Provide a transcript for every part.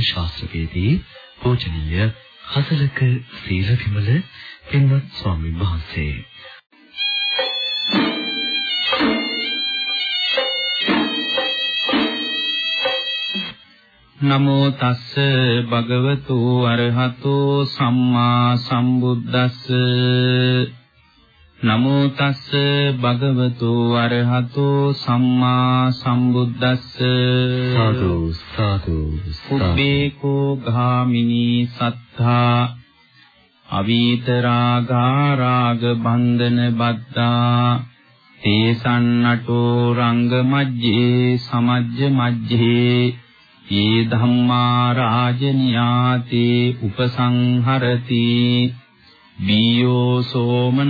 ගෞරව ශාස්ත්‍රවේදී පූජනීය හසලක සීලවිමල පින්වත් ස්වාමීන් වහන්සේ. නමෝ තස්ස භගවතු අරහතෝ සම්මා සම්බුද්දස්ස. නමෝ තස්ස භගවතු අරහතෝ සම්මා සම්බුද්දස්ස. සාදු සාදු උබ්බේකෝ ගාමිනී සත්තා. අවීතරාගා රාග බන්ධන බද්දා. තේසන්නටෝ රංග මජ්ජේ සමජ්ජ මජ්ජේ ඒ ධම්මා රාජනියාතේ උපසංහරති බියෝ සෝමනන්තායාති.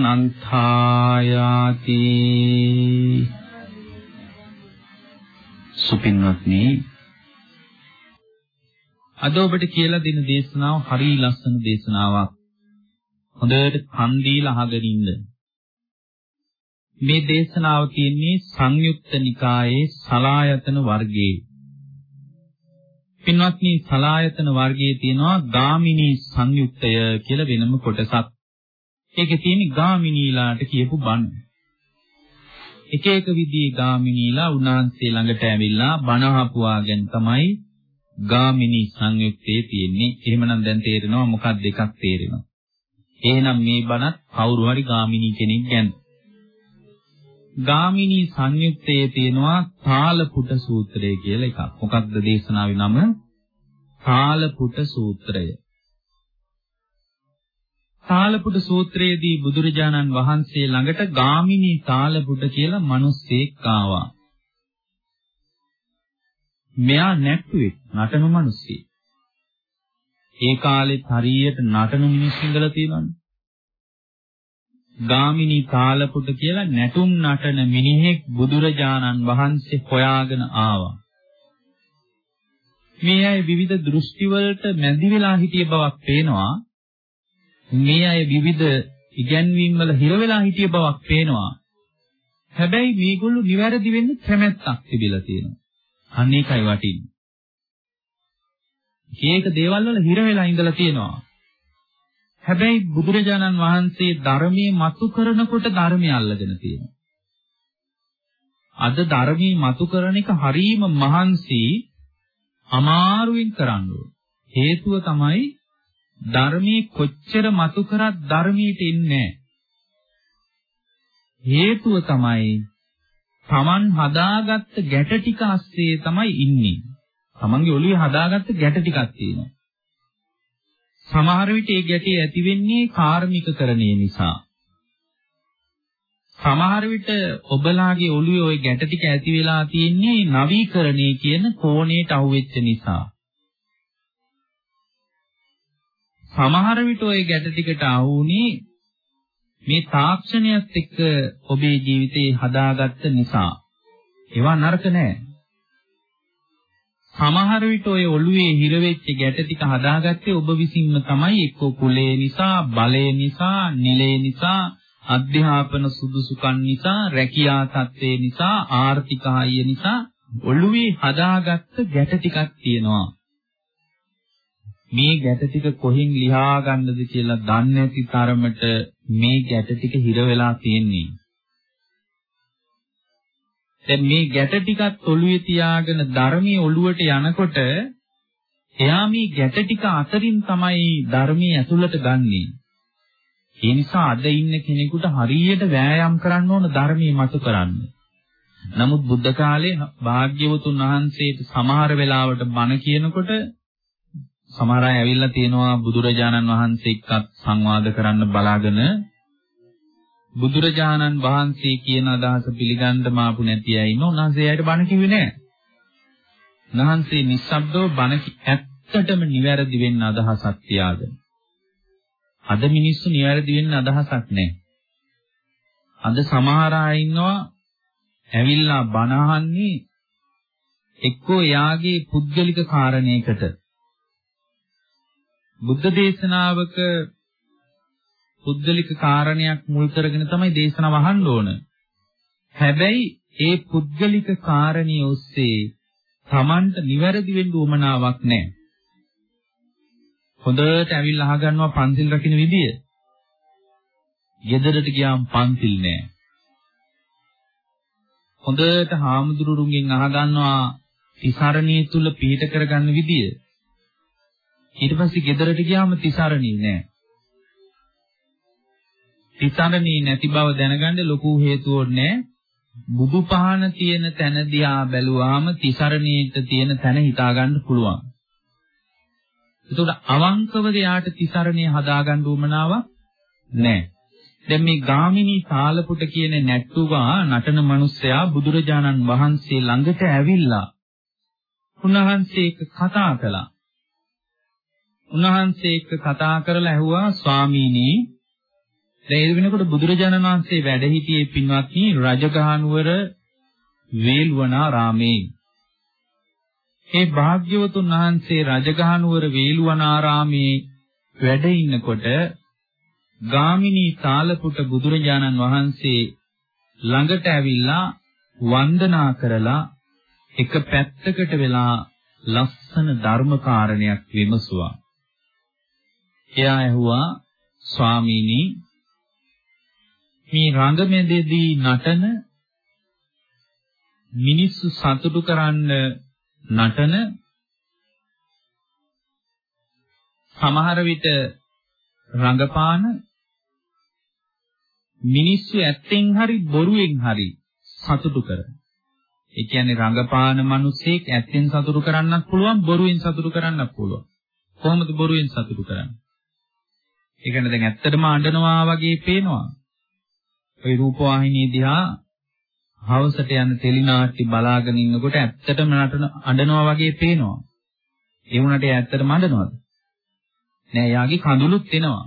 සුපින්වත්නි අද ඔබට කියලා දෙන දේශනාව හරිය ලස්සන දේශනාවක්. හොඳට කන් දීලා අහගෙන ඉන්න. මේ දේශනාව තියෙන්නේ සංයුක්ත නිකායේ සලායතන වර්ගයේ. පින්වත්නි සලායතන වර්ගයේ තියෙනවා ගාමිනී සංයුක්තය කියලා වෙනම කොටසක්. ඒකේ තියෙන ගාමිනීලාට කියපු බණ. එක එක විදිහේ ගාමිනීලා උන්වහන්සේ ළඟට ඇවිල්ලා බණ අහපුවාගෙන තමයි ගාමිනී සංයුක්තයේ තියෙන්නේ. එහෙමනම් දැන් තේරෙනවා මොකක්ද එකක් තේරෙනවා. එහෙනම් මේ බණත් කවුරු හරි ගාමිනී කෙනෙක් ගැන. ගාමිනී සංයුක්තයේ තියෙනවා තාලපුට සූත්‍රය කියලා එකක්. මොකක්ද දේශනාවේ නම? තාලපුට සූත්‍රය. තාලපුට සූත්‍රයේදී බුදුරජාණන් වහන්සේ ළඟට ගාමිනී තාලපුට කියලා මිනිස්සෙක් ආවා. මෙයා නැට්ටුවෙක් නටන මිනිස්සෙක්. ඒ කාලෙත් හරියට නටන මිනිස්සු ඉඳලා තියෙනවනේ. ගාමිනී තාලපුට කියලා නැටුම් නටන මිනිහෙක් බුදුරජාණන් වහන්සේ හොයාගෙන ආවා. මේ අය විවිධ දෘෂ්ටි වලට මැදි වෙලා හිටිය බවක් පේනවා. මේ අය විවිධ ඉගැන්වීම් වල හිර වෙලා හිටිය බවක් පේනවා. හැබැයි මේගොල්ලෝ නිවැරදි වෙන්න කැමැත්තක් තිබිලා තියෙනවා. අන්න ඒකයි වටින්නේ. මේක දේවල් වල හිර වෙලා ඉඳලා තියෙනවා. හැබැයි බුදුරජාණන් වහන්සේ ධර්මයේ මතු කරනකොට ධර්මය අල්ලගෙන තියෙනවා. අද ධර්මයේ මතු කරන එක හරීම මහන්සි අමාරුවෙන් කරන්න හේතුව තමයි ධර්මයේ කොච්චර මතු කරත් ධර්මයට එන්නේ හේතුව තමයි Taman හදාගත්ත ගැට ටික අස්සේ තමයි ඉන්නේ. Tamanගේ ඔළුවේ හදාගත්ත ගැට ටිකක් තියෙනවා. සමහර විට ඒ ගැටේ ඇති වෙන්නේ කාර්මිකකරණය නිසා. සමහර විට ඔබලාගේ ඔළුවේ ওই ගැට ටික ඇති වෙලා තියෙන්නේ නවීකරණය කියන කෝණයට අහුවෙච්ච නිසා. සමහර විට ওই ගැට ටිකට අහුුනේ මේ තාක්ෂණයත් එක්ක ඔබේ ජීවිතේ හදාගත්ත නිසා. ඒවා නරක නෑ. සමහර විට ඔය ඔළුවේ හිර වෙච්ච ගැට ටික හදාගත්තේ ඔබ විසින්ම තමයි එක්ක කුලේ නිසා, බලය නිසා, නිලේ නිසා, අධ්‍යාපන සුදුසුකම් නිසා, රැකියා තත්ත්වේ නිසා, ආර්ථික හායිය නිසා ඔළුවේ හදාගත්ත ගැට ටිකක් තියෙනවා. මේ ගැට ටික කොහෙන් ලියා ගන්නද කියලා දන්නේ නැති තරමට මේ ගැට ටික හිර වෙලා තියෙන්නේ. දැන් මේ ගැට ටිකත් ඔළුවේ තියාගෙන ධර්මයේ ඔළුවට යනකොට එයා මේ ගැට ටික අතරින් තමයි ධර්මයේ ඇතුළට ගන්නෙ. ඒ නිසා අද ඉන්න කෙනෙකුට හරියට වෑයම් කරන්න ඕන ධර්මයේ මතු කරන්න. නමුත් බුද්ධ කාලේ භාග්‍යවතුන් වහන්සේට සමහර වෙලාවට බණ කියනකොට සමහර අය ඇවිල්ලා තියෙනවා බුදුරජාණන් වහන්සේ එක්කත් සංවාද කරන්න බලාගෙන බුදුරජාණන් වහන්සේ කියන අදහස පිළිගන්න මාපු නැති අය ඉන්න උන්වහන්සේ ඇයට බණ කිව්වේ නෑ. උන්වහන්සේ නිස්සබ්දව බණ ඇත්තටම නිවැරදි වෙන්න අදහසක් තියාගෙන. අද මිනිස්සු නිවැරදි වෙන්න අදහසක් නෑ. අද සමහර අය ඉන්නවා ඇවිල්ලා බණ අහන්නේ එක්කෝ යාගේ පුද්ගලික කාරණයකට බුද්ධ දේශනාවක පුද්ගලික කාරණයක් මුල් කරගෙන තමයි දේශනාව අහන්න ඕන. හැබැයි ඒ පුද්ගලික කාරණිය ඔස්සේ Tamanට නිවැරදි වෙන්න උවමනාවක් නැහැ. හොඳට ඇවිල්ලා අහගන්නවා පන්සිල් රකින්න විදිය. ගෙදරට ගියාම පන්සිල් නැහැ. හොඳට හාමුදුරුවන්ගෙන් අහගන්නවා තිසරණිය තුල පිහිට කරගන්න විදිය. ඊට පස්සේ ගෙදරට ගියාම තිසරණිය නැහැ. තිසරණිය නැති බව දැනගන්න ලොකු හේතුවක් නැහැ. බුදු පහන තියෙන තැන දිහා බැලුවාම තිසරණියට තියෙන තැන හිතා ගන්න පුළුවන්. එතකොට අවංකවද යාට තිසරණිය හදාගන්න උවමනාවක් නැහැ. දැන් මේ ගාමිණී තාලපුට කියන නැට්ටුවා නටන මිනිස්සයා බුදුරජාණන් වහන්සේ ළඟට ඇවිල්ලා උන්වහන්සේ එක්ක කතා කළා. උන්වහන්සේ එක්ක කතා කරලා ඇහුවා ස්වාමීනි දැන් ඒ වෙනකොට බුදුරජාණන් වහන්සේ වැඩ සිටියේ පින්වත්නි රජගහනුවර වේල්වනාරාමේ. ඒ භාග්‍යවතුන් වහන්සේ රජගහනුවර වේල්වනාරාමේ වැඩ ඉන්නකොට ගාමිණී තාලපුට බුදුරජාණන් වහන්සේ ළඟට ඇවිල්ලා වන්දනා කරලා එක පැත්තකට වෙලා ලස්සන ධර්ම කාරණයක් විමසුවා. එයා ඇහුවා ස්වාමීනි මේ රංගමෙදදී නටන මිනිස්සු සතුටු කරන්න නටන සමහර විට රංගපාන මිනිස්සු ඇත්තෙන් හරි බොරුවෙන් හරි සතුටු කරන. ඒ කියන්නේ රංගපාන මිනිස්සෙක් ඇත්තෙන් සතුටු කරන්නත් පුළුවන් බොරුවෙන් සතුටු කරන්නත් පුළුවන්. කොහොමද බොරුවෙන් සතුටු කරන්නේ? ඒ කියන්නේ දැන් ඇත්තටම අඬනවා වගේ පේනවා. ওই රූපවාහිනිය දිහා හවසට යන ටෙලිනාට්‍ය බලාගෙන ඉන්නකොට ඇත්තටම නටන අඬනවා වගේ පේනවා. ඒ වුණාට ඇත්තටම අඬනවද? නෑ යාගේ කඳුළුත් එනවා.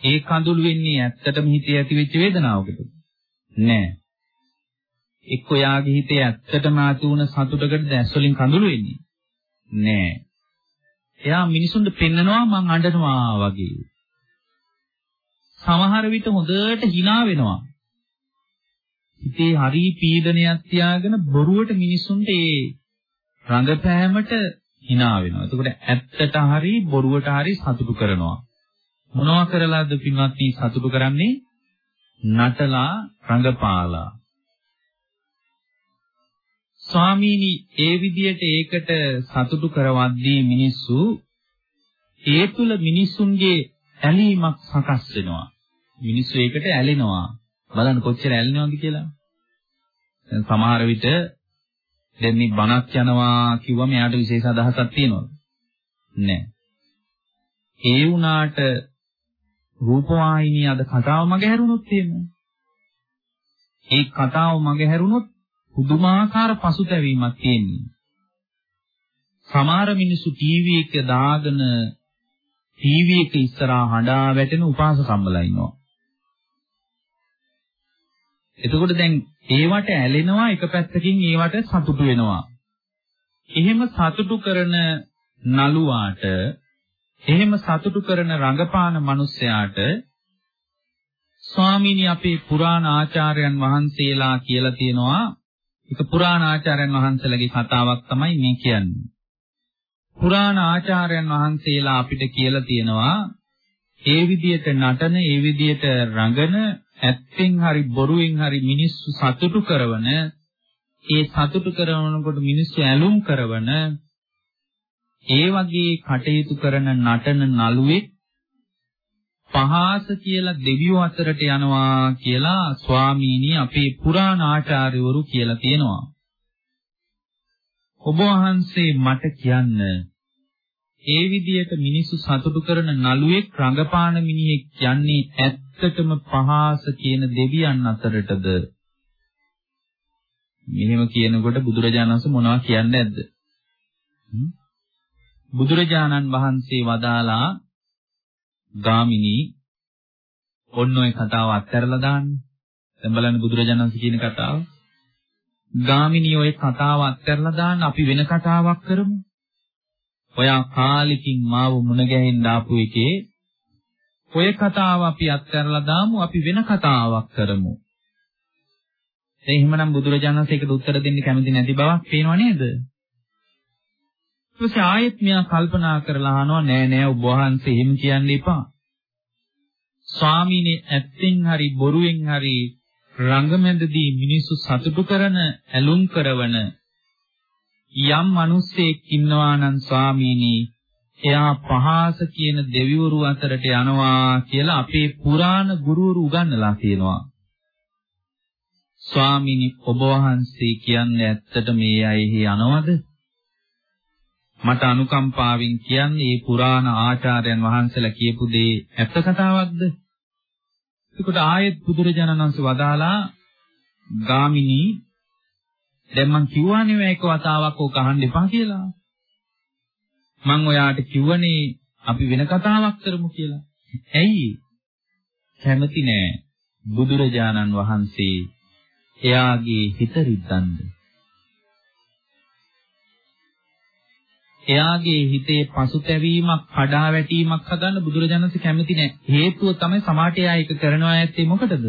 ඒ කඳුළු වෙන්නේ ඇත්තටම හිතේ ඇතිවෙච්ච වේදනාවකද? නෑ. එක්ක යාගේ හිතේ ඇත්තටම ඇති වුණ සතුටකටද ඇස් වලින් කඳුළු වෙන්නේ? නෑ. එයා මිනිසුන්ට පෙන්නනවා මං අඬනවා වගේ. සමහර විට හොඳට hina වෙනවා. හිතේ හරි පීඩනයක් තියාගෙන බොරුවට මිනිසුන්ට ඒ රඟපෑමට hina වෙනවා. එතකොට ඇත්තට හරි බොරුවට හරි සතුටු කරනවා. මොනවා කරලාද පින්වත්නි සතුටු කරන්නේ? නටලා රඟපාලා. ස්වාමීනි ඒ විදියට ඒකට සතුටු කරවද්දී මිනිස්සු ඒ තුල මිනිසුන්ගේ ඇලීමක් සකස් වෙනවා. මිනිස්සු ඒකට ඇලෙනවා. බලන්න කොච්චර ඇලෙනවද කියලා. දැන් සමහර විට දැන් මේ බණක් යනවා කිව්වම එයාට විශේෂ අදහසක් තියෙනවද? නැහැ. ඒ වුණාට රූපවාහිනිය අද කතාව මගේ හැරුණොත් එහෙම. ඒ කතාව මගේ හැරුණොත් පුදුමාකාර පසුතැවීමක් තියෙන්නේ. සමහර මිනිස්සු ටීවී එක දාගෙන ටීවී එක ඉස්සරහා හඬා වැටෙන උපාසකම්මලා ඉන්නවා. එතකොට දැන් ඒවට ඇලෙනවා එක පැත්තකින් ඒවට සතුටු වෙනවා. එහෙම සතුටු කරන නළුවාට එහෙම සතුටු කරන රංගපාන මිනිසයාට ස්වාමීනි අපේ පුරාණ ආචාර්යයන් වහන්සේලා කියලා තියෙනවා ඒක පුරාණ ආචාර්යයන් වහන්සේලාගේ කතාවක් තමයි මේ කියන්නේ. පුරාණ ආචාර්යයන් වහන්සේලා අපිට කියලා තියෙනවා ඒ විදියට නටන ඒ විදියට රඟන ඇත්තෙන් හරි බොරුවෙන් හරි මිනිස්සු සතුටු කරවන ඒ සතුටු කරනකොට මිනිස්සු ඇලුම් කරවන ඒ වගේ කටයුතු කරන නටන නළුවෙක් පහාස කියලා දෙවියෝ අතරට යනවා කියලා ස්වාමීනි අපේ පුරාණ ආචාර්යවරු කියලා තියෙනවා. ඔබ වහන්සේ මට කියන්න ඒ විදියට මිනිස්සු සතුටු කරන නළුවෙක් රංගපාන මිනිහෙක් යන්නේ ඇත්තටම පහාස කියන දෙවියන් අතරටද? මෙහෙම කියනකොට බුදුරජාණන් වහන්සේ මොනවා කියන්නේ නැද්ද? බුදුරජාණන් වහන්සේ වදාලා ගාමිනී ඔන්න ඔය කතාව අත්හැරලා දාන්න. දැන් බලන්න බුදුරජාණන් වහන්සේ කියන කතාව. ගාමිනී ඔය කතාව අත්හැරලා දාන්න අපි වෙන කතාවක් කරමු. ඔයා කාලෙකින් මාව මුණ ගැහෙන්න ආපු එකේ ඔය කතාව අපි අත්හැරලා දාමු අපි වෙන කතාවක් කරමු. දැන් එහෙමනම් බුදුරජාණන් වහන්සේ ඒකට උත්තර දෙන්න කැමති නැති බවක් පේනව නේද? ඊපස්සේ ආයෙත් මෙයා කල්පනා කරලා අහනවා නෑ නෑ ඔබ වහන්සේ එහෙම කියන්න එපා. ස්වාමීනි ඇත්තෙන් හරි බොරුවෙන් හරි රංගමැදදී මිනිස්සු සතුටු කරන ඇලුම් කරවන යම් මිනිස්සෙක් ඉන්නවා නම් ස්වාමීනි එයා පහාස කියන දෙවිවරු අතරට යනවා කියලා අපේ පුරාණ ගුරුවරු උගන්වලා තියෙනවා. ස්වාමීනි ඔබ වහන්සේ කියන්නේ ඇත්තට මේ අයෙහි යනවද? මට අනුකම්පාවෙන් කියන්නේ මේ පුරාණ ආචාර්යයන් වහන්සේලා කියපු දේ ඇත්ත කතාවක්ද? එතකොට ආයෙත් බුදුරජාණන් වහන්සේ වදාලා ගාමිනී දැන් මං කිව්වානේ මේක වතාවක් ඕක අහන්න එපා කියලා. මං ඔයාට කිව්වනේ අපි වෙන කතාවක් කරමු කියලා. ඇයි? කැමති නෑ බුදුරජාණන් වහන්සේ එයාගේ හිත රිද්දන්න. එයාගේ හිතේ පසුතැවීමක්, කඩා වැටීමක් හදන්න බුදුරජාණන්සේ කැමති නෑ. හේතුව තමයි සමාජය ඒක කරනවා ඇත්තේ මොකටද?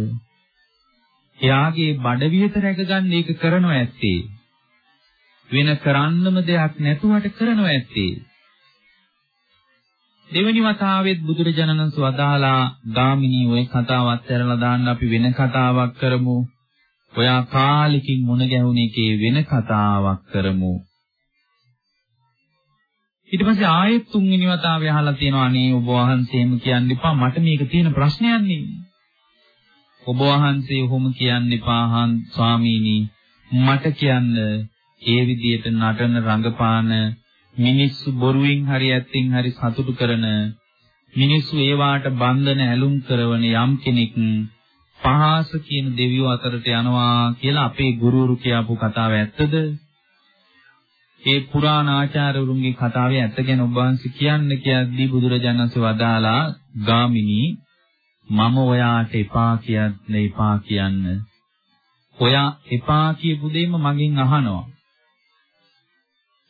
එයාගේ බඩ විහත රැකගන්න ඒක කරනවා ඇත්තේ. වෙන කරන්නම දෙයක් නැතුවට කරනවා ඇත්තේ. දෙවෙනි වතාවෙත් බුදුරජාණන් වහන්සේ වදාලා ගාමිණී ওই කතාව අත්හැරලා දාන්න අපි වෙන කතාවක් කරමු. ඔයා කාලෙකින් මුණ ගැහුණ එකේ වෙන කතාවක් කරමු. ඊට පස්සේ ආයෙත් තුන්වෙනි වතාවේ අහලා තියෙනවා අනේ ඔබ වහන්සේම කියන්න එපා මට මේක තියෙන ප්‍රශ්නයක් නේ. ඔබ වහන්සේ ඔහොම කියන්න එපා ස්වාමීනි මට කියන්න ඒ විදියට නටන රංගපාන මිනිස්සු බොරුවෙන් හරි ඇත්තෙන් හරි සතුටු කරන මිනිස්සු ඒවාට බන්ධන ඇලුම් කරන යම් කෙනෙක් පහාස කියන දෙවියෝ අතරට යනවා කියලා අපේ ගුරුවරු කියපු කතාව ඇත්තද? ඒ පුරාණ ආචාර්යවරුන්ගේ කතාවේ ඇත්ත ගැන ඔබ වහන්සේ කියන්න කියද්දී බුදුරජාණන් වහන්සේ වදාලා ගාමිනී මම ඔයාට එපා කියන්න එපා කියන්න. ඔයා එපා කියපු දෙයම මගෙන් අහනවා.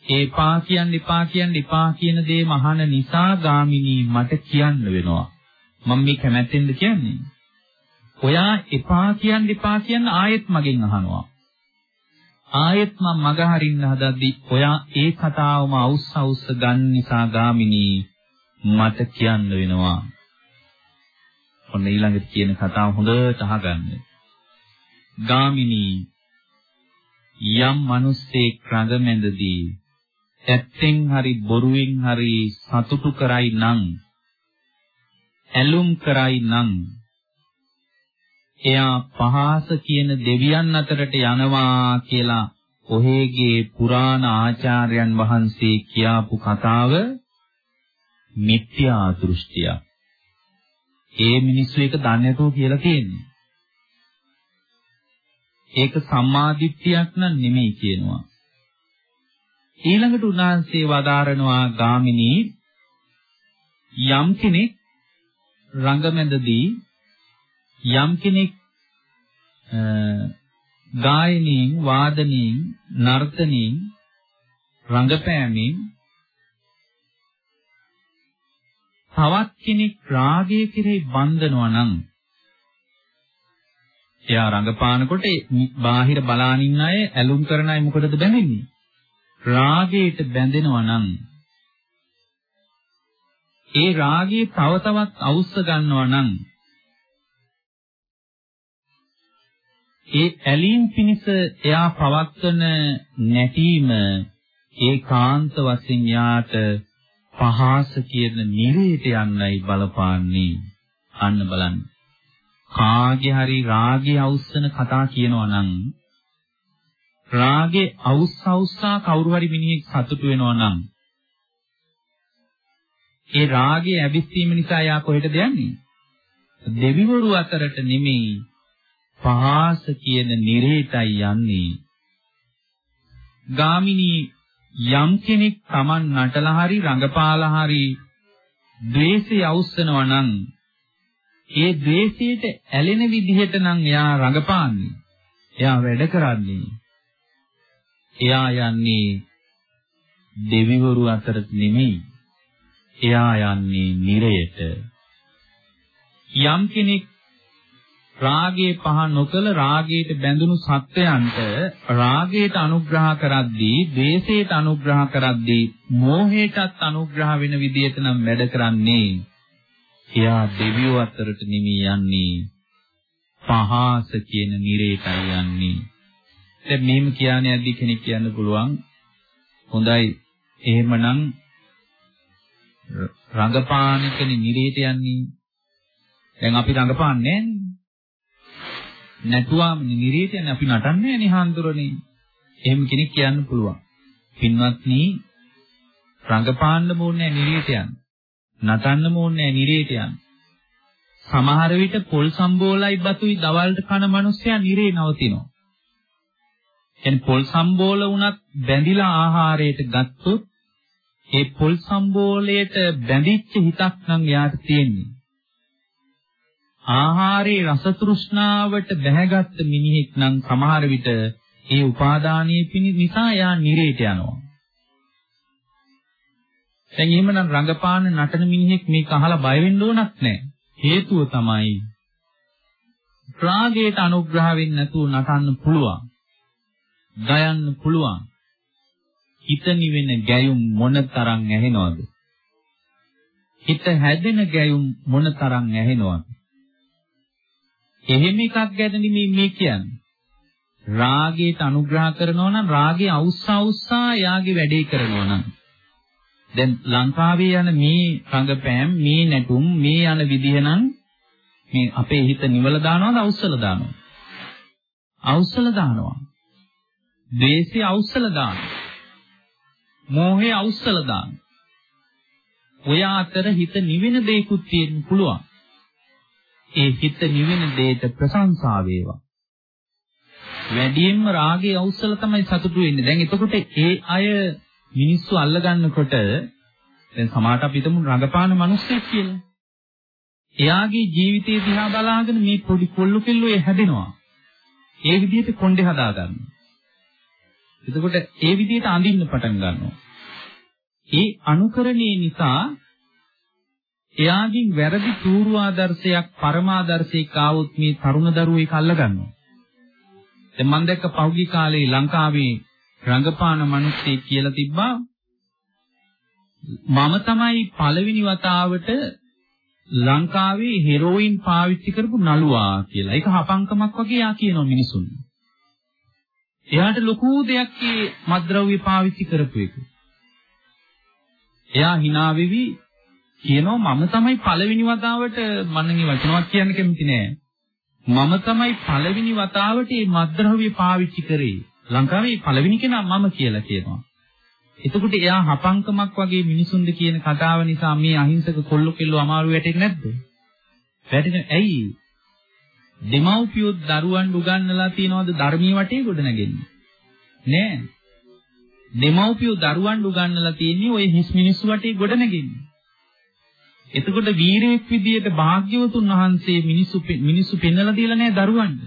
ඒ එපා කියන්න එපා කියන්න එපා කියන දේම අහන නිසා ගාමිනී මට කියන්න වෙනවා. මම මේ කැමැත්තෙන්ද කියන්නේ. ඔයා එපා කියන්න එපා කියන්න ආයෙත් මගෙන් අහනවා. ආයෙත් මම මග හරින්න හදද්දි ඔයා ඒ කතාවම අවුස්ස අවුස්ස ගන්න නිසා ගාමිනී මට කියන්න වෙනවා. ඔන්න ඊළඟට කියන කතාව හොඳට අහගන්න. ගාමිනී යම් මිනිස්සෙක් රඟමැදදී ඇත්තෙන් හරි බොරුවෙන් හරි සතුටු කරයි නම් ඇලුම් කරයි නම් එයා පහාස කියන දෙවියන් අතරට යනවා කියලා ඔහේගේ පුරාණ ආචාර්යයන් වහන්සේ කියාපු කතාව මිත්‍යා දෘෂ්ටියක්. ඒ මිනිස්සු ඒක දන්නේ නැතුව කියලා තියෙන්නේ. ඒක සම්මාදිට්ඨියක් නම් නෙමෙයි කියනවා. ඊළඟට උන්වහන්සේ වදාරනවා ගාමිනී යම් කෙනෙක් රංගමැදදී යම් කෙනෙක් ගායනයෙන් වාදනයෙන් නර්තනයෙන් රංගපෑමෙන් තවත් කෙනෙක් රාගය කෙරෙහි බන්ධනවා නම් එයා රංගපානකොට බාහිර බලාන ඉන්න අය ඇලුම් කරන අය මොකටද බැඳෙන්නේ? රාගයට බැඳෙනවා නම් ඒ රාගය තව තවත් අවුස්ස ගන්නවා නම් ඒ ඇලීම් පිණිස එයා පවත්වන නැටීම ඒකාන්ත වශයෙන් යාට පහාස කියන නිරේට යන්නයි බලපාන්නේ. අන්න බලන්න. කාගේ හරි රාගේ අවුස්සන කතා කියනවා නම් රාගේ අවුස්ස අවුස්සා කවුරු හරි මිනිහෙක් සතුටු වෙනවා නම් ඒ රාගේ ඇවිස්සීම නිසා යා කොහෙටද යන්නේ? දෙවිවරු අතරට නෙමෙයි පහාස කියන නිරේටයි යන්නේ. ගාමිනී යම් කෙනෙක් Taman නටලා හරි රඟපාලා හරි ද්වේෂය අවුස්සනවා නම් ඒ ද්වේෂයට ඇලෙන විදිහට නම් එයා රඟපාන්නේ. එයා වැඩ කරන්නේ. එයා යන්නේ දෙවිවරු අතරට නෙමෙයි. එයා යන්නේ නිරයට. යම් කෙනෙක් රාගේ පහ නොකල රාගයට බැඳුණු සත්වයන්ට රාගයට අනුග්‍රහ කරද්දී, ද්වේෂයට අනුග්‍රහ කරද්දී, මෝහයටත් අනුග්‍රහ වෙන විදියට නම් වැඩ කරන්නේ. එයා දෙවියෝ අතරට නිමී යන්නේ. පහාස කියන නිරේටයි යන්නේ. දැන් මෙහෙම කියන්නේ ඇද්දි කෙනෙක් කියන්න පුළුවන්. හොඳයි. එහෙමනම් රංගපාන කෙනෙක් නිරේට යන්නේ. දැන් අපි රංගපාන්නේ නැතුවම නිරේට යන්නේ අපි නටන්නේ නේ හාන්දුරනේ. එහෙම කෙනෙක් කියන්න පුළුවන්. පින්වත්නි රංගපාන්න ඕනේ නිරේට යන්න. නටන්න ඕනේ නිරේට යන්න. සමහර විට පොල් සම්බෝලයි බතුයි දවල්ට කන මිනිස්සයා නිරේ නවතිනවා. එන් පොල් සම්බෝල වුණත් බැඳිලා ආහාරයට ගත්තොත් ඒ පොල් සම්බෝලයට බැඳිච්ච හිතක් නම් යාට තියෙන්නේ. ආහාරයේ රස තෘෂ්ණාවට බැහැගත් මිනිහෙක් නම් සමහර විට ඒ උපාදානීය පිණි නිසා යා නිරේට යනවා. දැන් එහෙමනම් රංගපාන නටන මිනිහෙක් මේක අහලා බය වෙන්න ඕනක් නැහැ. හේතුව තමයි රාගයට අනුග්‍රහ වෙන්නේ නැතුව නටන්න පුළුවන්. ගයන්න පුළුවන්. හිත නිවෙන ගැයුම් මොනතරම් ඇහෙනවද? හිත හැදෙන ගැයුම් මොනතරම් ඇහෙනවද? එහෙම එකක් ගැන නෙමෙයි මේ කියන්නේ. රාගයට අනුග්‍රහ කරනවා නම් රාගේ අවුස්සා අවුස්සා යාගේ වැඩේ කරනවා නම් දැන් ලංකාවේ යන මේ රංගපෑම් මේ නැටුම් මේ යන විදිහ නම් මේ අපේ හිත නිවල දානවද අවුස්සල දානවද? අවුස්සල දානවා. ද්වේෂය අවුස්සල දානවා. මෝහය අවුස්සල දානවා. ඔය අතර හිත නිවෙන දෙයක්ත් තියෙන්න පුළුවන්. ඒ හිත නිවෙන දෙයට ප්‍රශංසා වේවා. වැඩියෙන්ම රාගය අවුස්සල තමයි සතුටු වෙන්නේ. දැන් එතකොට ඒ අය මිනිස්සු අල්ලගන්නකොට දැන් සමහරට අපි හිතමු රඟපාන මිනිස්සෙක් කියලා. එයාගේ ජීවිතය දිහා බලාගෙන මේ පොඩි කොල්ලු කෙල්ලෝ හැදෙනවා. ඒ විදිහට කොණ්ඩේ හදා ගන්නවා. එතකොට ඒ විදිහට අඳින්න පටන් ගන්නවා. ඒ අනුකරණයේ නිසා එයාගෙන් වැරදි තූරු ආදර්ශයක් පරමාදර්ශයක් ආවොත් මේ තරුණ දරුවෝ ඒක අල්ල ගන්නවා. දැන් මම දැක්ක පහුගිය කාලේ ලංකාවේ රංගපාන මිනිස්සෙක් කියලා තිබ්බා මම තමයි පළවෙනි වතාවට ලංකාවේ හෙරෝයින් පාවිච්චි කරපු නළුවා කියලා. ඒක හපංකමක් වගේ යා කියනවා මිනිසුන්. එයාට ලොකු දෙයක් මේ මත්ද්‍රව්‍ය පාවිච්චි කරපු එක. එයා hina වෙවි කියනවා මම තමයි පළවෙනි වතාවට මම මේ වචනවත් කියන්න කැමති නෑ. මම තමයි පළවෙනි වතාවට මේ මත්ද්‍රව්‍ය පාවිච්චි කරේ. ලංකාවේ පළවෙනි කෙනා මම කියලා කියනවා. එතකොට එයා හපංකමක් වගේ මිනිසුන්ද කියන කතාව නිසා මේ අහිංසක කොල්ල කෙල්ල අමාරු වැටෙන්නේ නැද්ද? වැටෙන්නේ ඇයි? දෙමව්පියෝ දරුවන් උගන්වලා තියනවද ධර්මීය වටේ ගොඩනගෙන්නේ? නෑ. දෙමව්පියෝ දරුවන් උගන්වලා තියෙන්නේ ওই හිස් මිනිස්සු වටේ ගොඩනගෙන්නේ. එතකොට වීරයෙක් විදියට භාග්‍යවතුන් වහන්සේ මිනිස්සු මිනිස්සු පෙන්වලා දීලා නෑ දරුවන්ට.